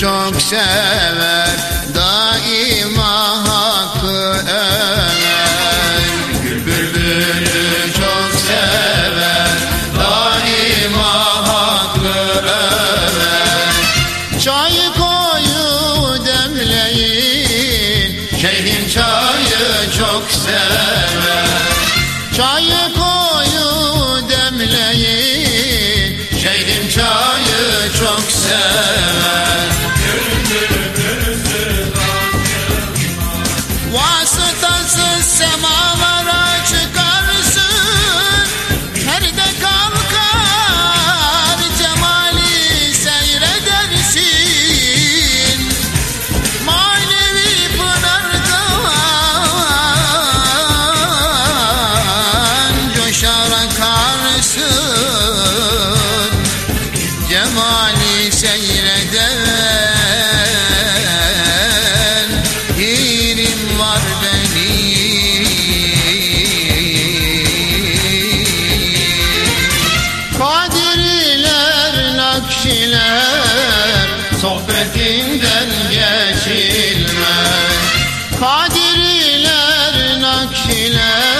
çok sever Daima hakkı över. Gül bülbülü çok sever Daima hakkı över. Çay koyu demleyin Şeyhim çayı çok sever. Çayı Vasıtasız semalara çıkarsın. Perde kalkar cemali seyredersin. Manevi pınardan coşar akarsın Sohbetinden geçilmez. Kadiriler, nakşiler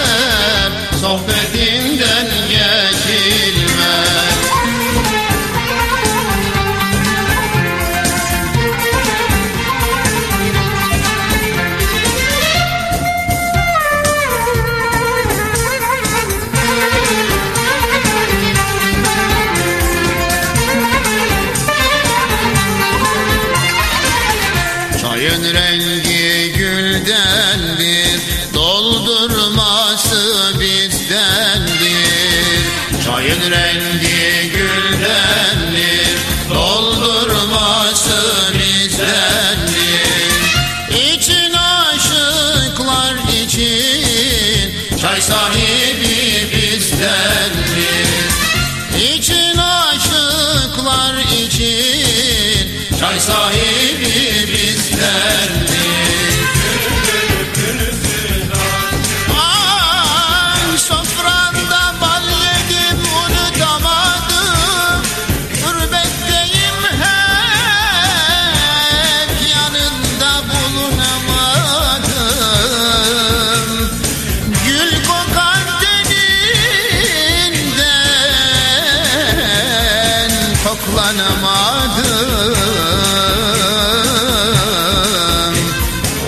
Çay sahibi koklanamadım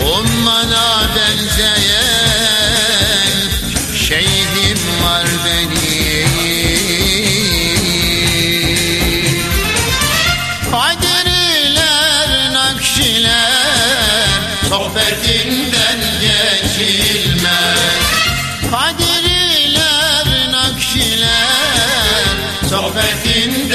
Ummana benzeyen şeyhim var benim. Kadiriler, nakşiler Sohbetinden geçilmez. Kadiriler, nakşiler Sohbetinden